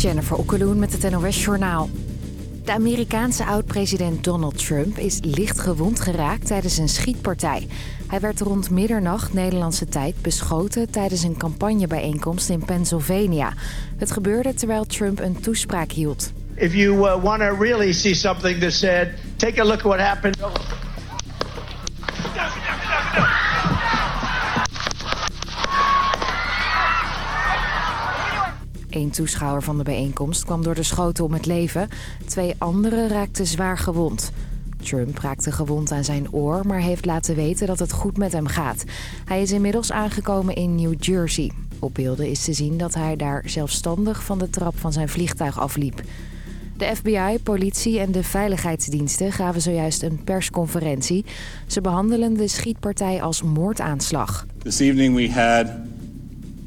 Jennifer Okkeloen met het NOS Journaal. De Amerikaanse oud-president Donald Trump is licht gewond geraakt tijdens een schietpartij. Hij werd rond middernacht Nederlandse tijd beschoten tijdens een campagnebijeenkomst in Pennsylvania. Het gebeurde terwijl Trump een toespraak hield. If you uh, want to really see take a look at what happened. Eén toeschouwer van de bijeenkomst kwam door de schoten om het leven. Twee anderen raakten zwaar gewond. Trump raakte gewond aan zijn oor, maar heeft laten weten dat het goed met hem gaat. Hij is inmiddels aangekomen in New Jersey. Op beelden is te zien dat hij daar zelfstandig van de trap van zijn vliegtuig afliep. De FBI, politie en de veiligheidsdiensten gaven zojuist een persconferentie. Ze behandelen de schietpartij als moordaanslag. This evening we had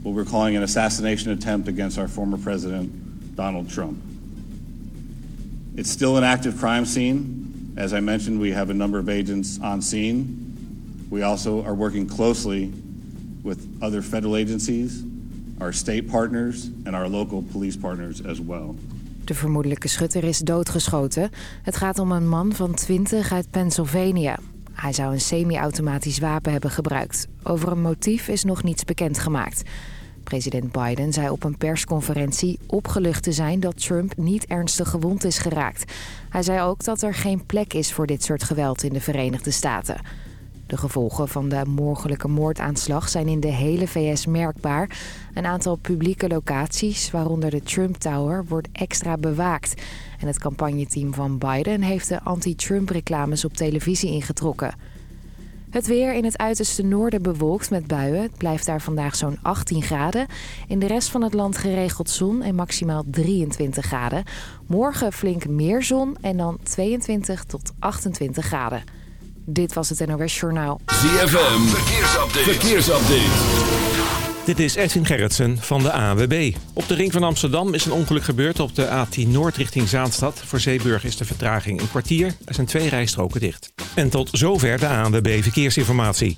what we're calling an assassination attempt against our former president, Donald Trump. It's still an active crime scene. As I mentioned, we have a number of agents on scene. We also are working closely with other federal agencies, our state partners, and our local police partners as well. De vermoedelijke schutter is doodgeschoten. Het gaat om een man van 20 uit Pennsylvania. Hij zou een semi-automatisch wapen hebben gebruikt. Over een motief is nog niets bekendgemaakt. President Biden zei op een persconferentie opgelucht te zijn dat Trump niet ernstig gewond is geraakt. Hij zei ook dat er geen plek is voor dit soort geweld in de Verenigde Staten. De gevolgen van de mogelijke moordaanslag zijn in de hele VS merkbaar. Een aantal publieke locaties, waaronder de Trump Tower, wordt extra bewaakt. En het campagneteam van Biden heeft de anti-Trump reclames op televisie ingetrokken. Het weer in het uiterste noorden bewolkt met buien. Het blijft daar vandaag zo'n 18 graden. In de rest van het land geregeld zon en maximaal 23 graden. Morgen flink meer zon en dan 22 tot 28 graden. Dit was het NOS Journaal. ZFM, verkeersupdate. verkeersupdate. Dit is Edwin Gerritsen van de AWB. Op de ring van Amsterdam is een ongeluk gebeurd op de A10 Noord richting Zaanstad. Voor Zeeburg is de vertraging een kwartier. Er zijn twee rijstroken dicht. En tot zover de ANWB Verkeersinformatie.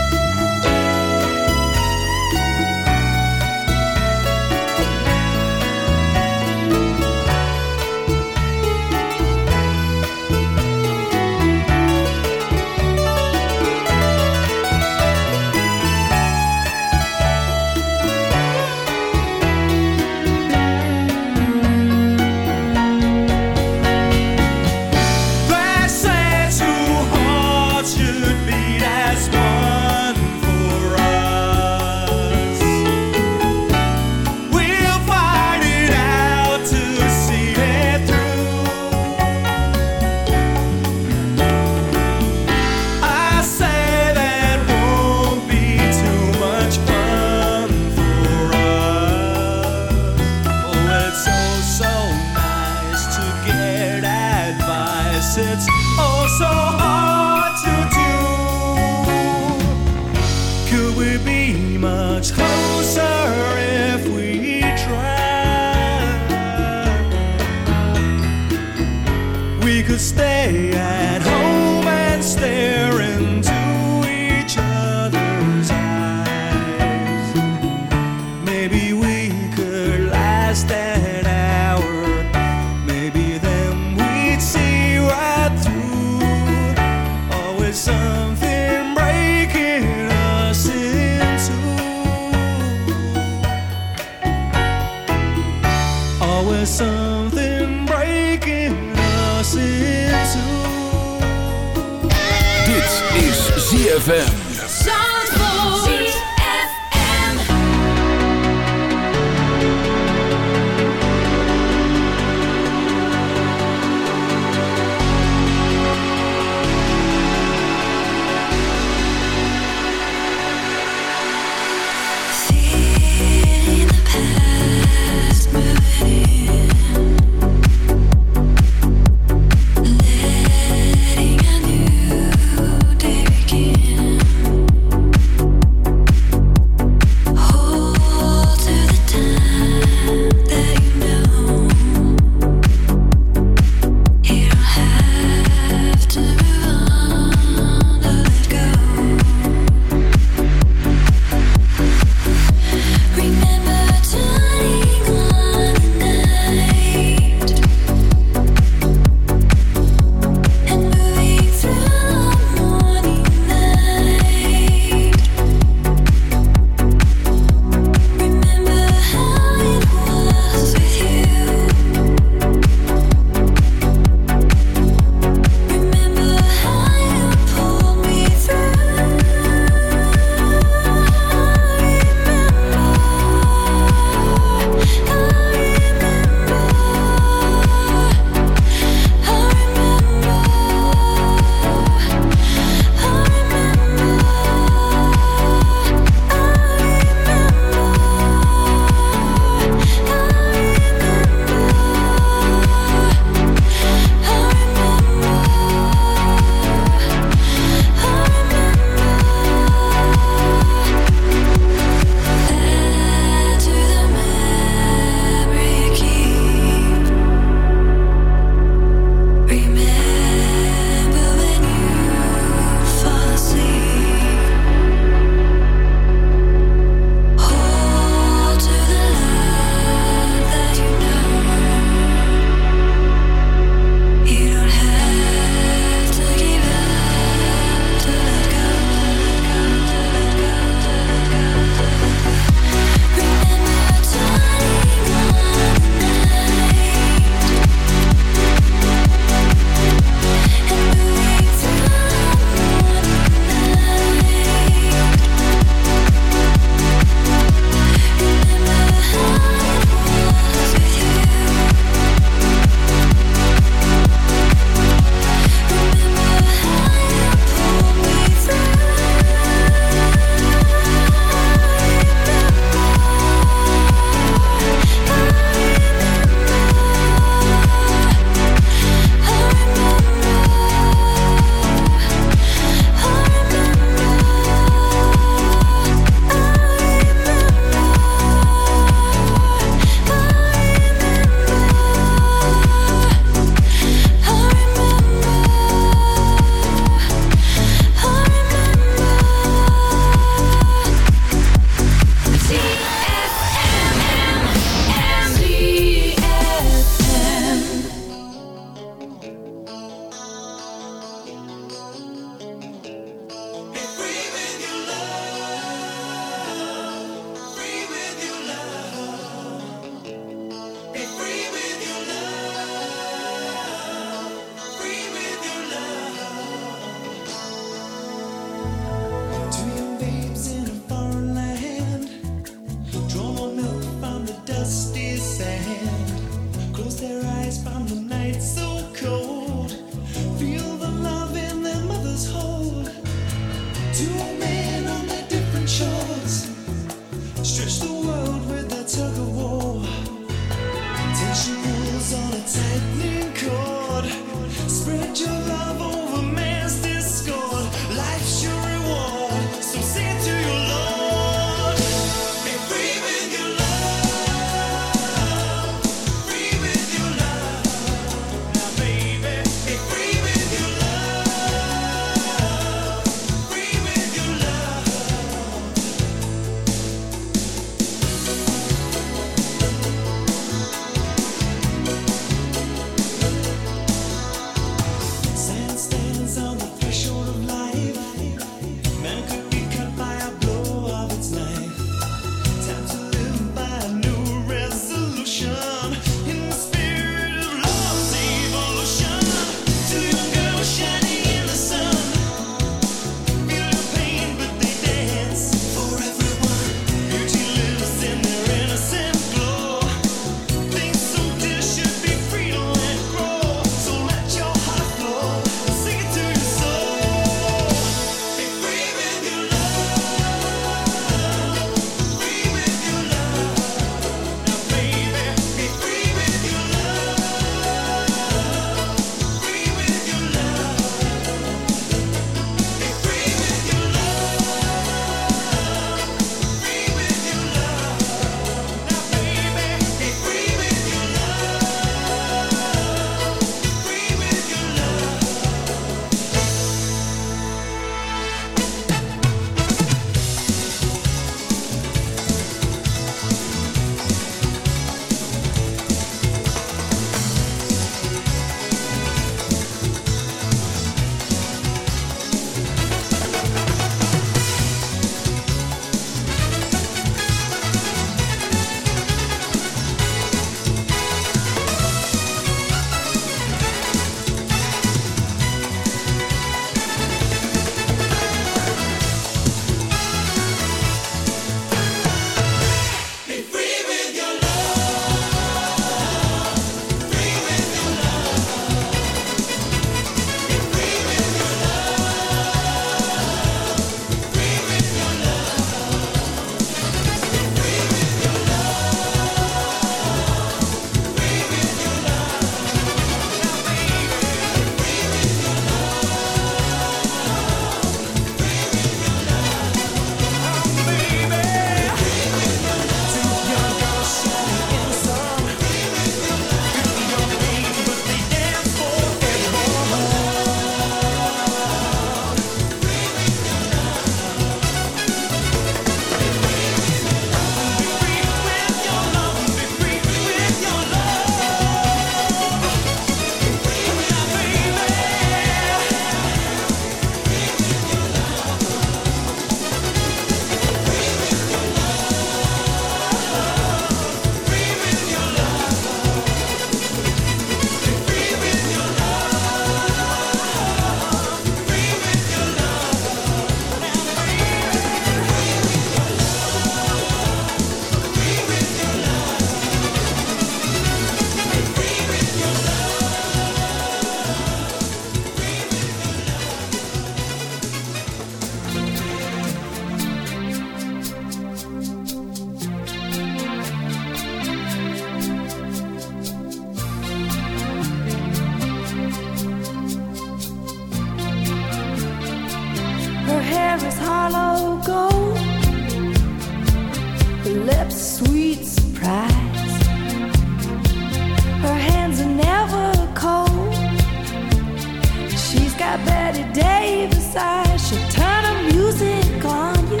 Bette Davis eyes. She'll turn her music on you.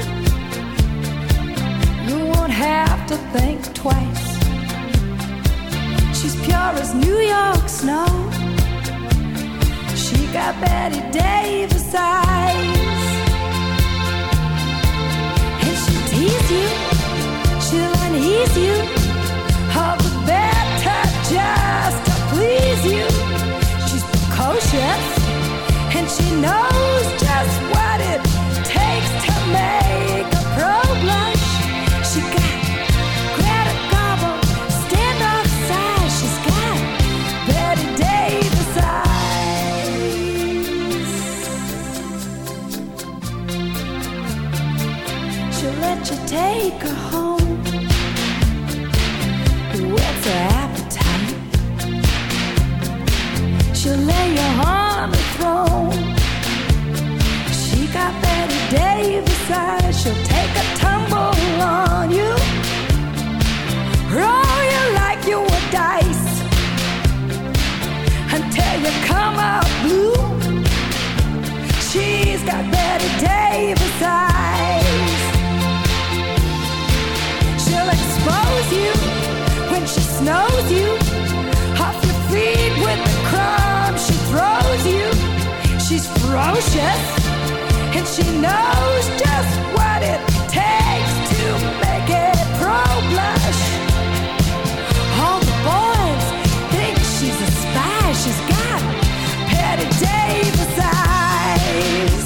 You won't have to think twice. She's pure as New York snow. She got Bette Davis eyes. And she'll tease you, she'll unease you. She'll let you take her home. Who whips her appetite? She'll lay you on Davis eyes. She'll take a tumble on you. Roll you like you were dice until you come blue. She's got Bette Davis eyes. She'll expose you when she you off with the crumbs she throws you. She's ferocious she's a spy. She's got Bette Davis eyes.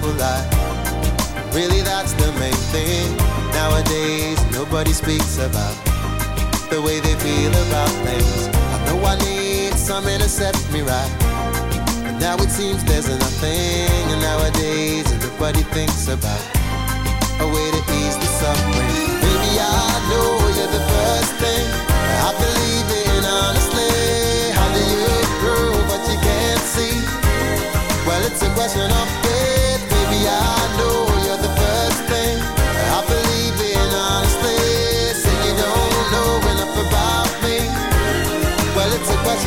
Simple life. Really, that's the main thing. Nowadays, nobody speaks about the way they feel about things. I know I need something to set me right. But now it seems there's nothing. And nowadays, nobody thinks about a way to ease the suffering. Baby, I know you're the first thing I believe in honestly. How do you prove what you can't see? Well, it's a question of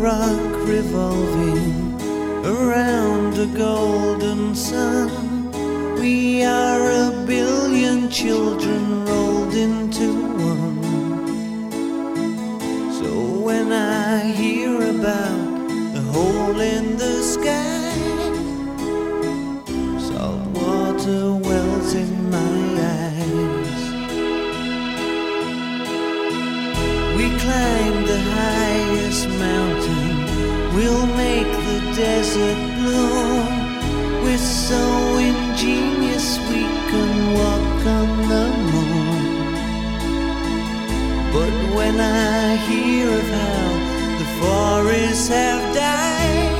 rock revolving around a golden sun. We are a billion children rolled into one. So when I hear about the hole in the sky, salt water wells in my eyes. We climb the highest mountain. We'll make the desert bloom. We're so ingenious we can walk on the moon. But when I hear of how the forests have died,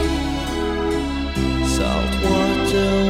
salt water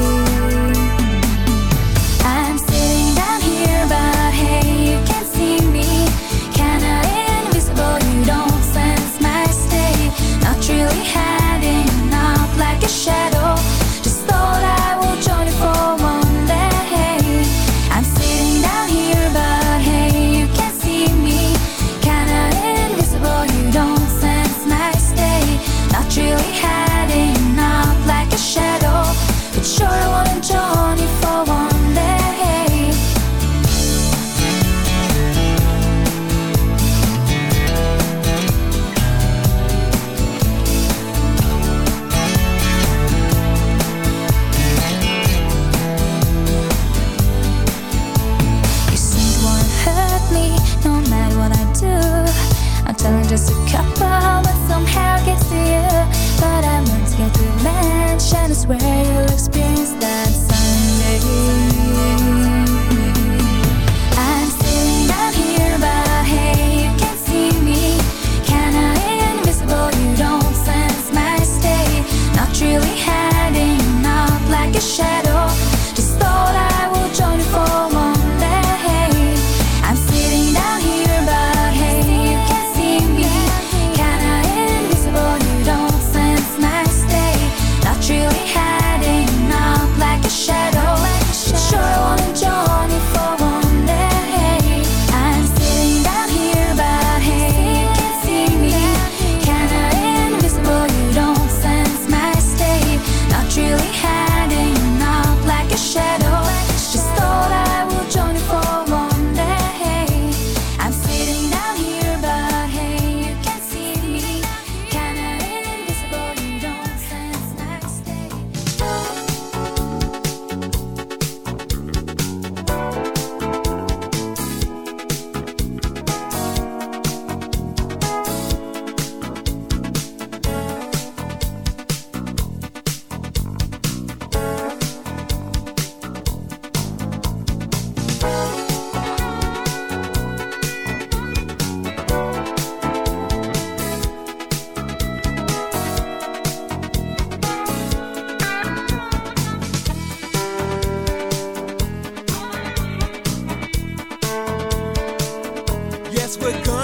we're going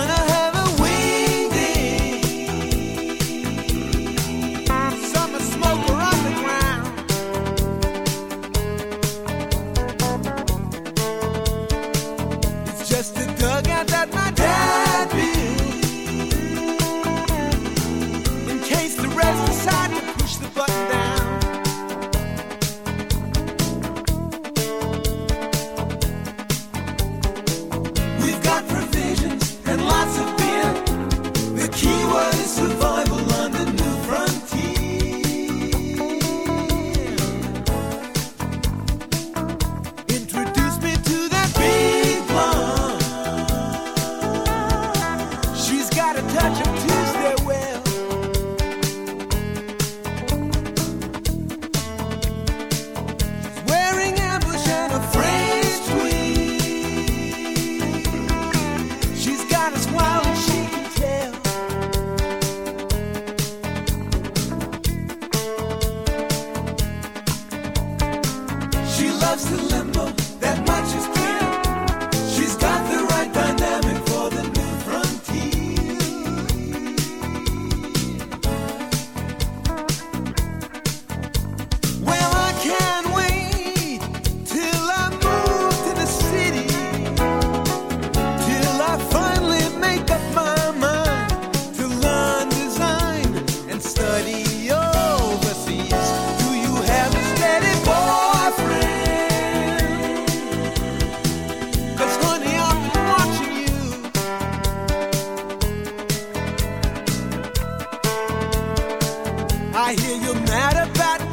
mad about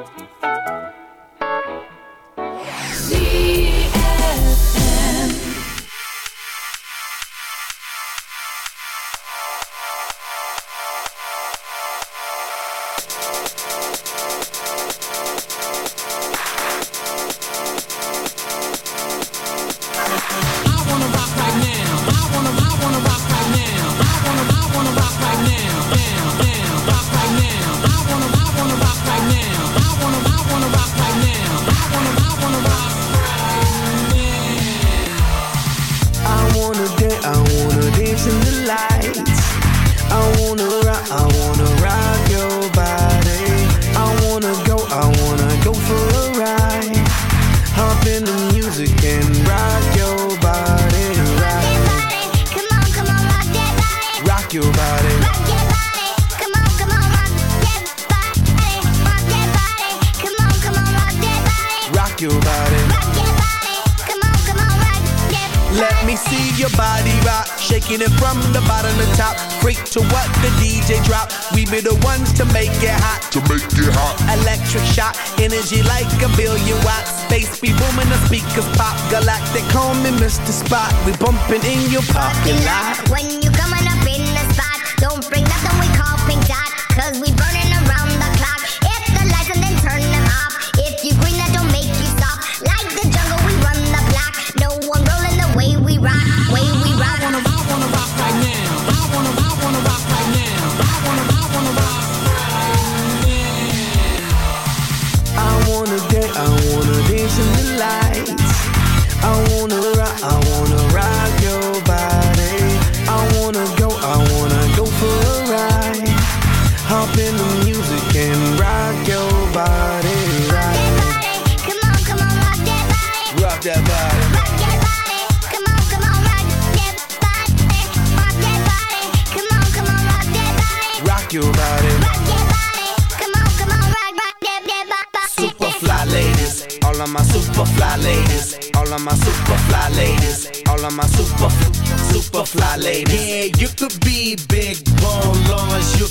Bye. of my super fly ladies. All of my super, super fly ladies. Yeah, you could be big bone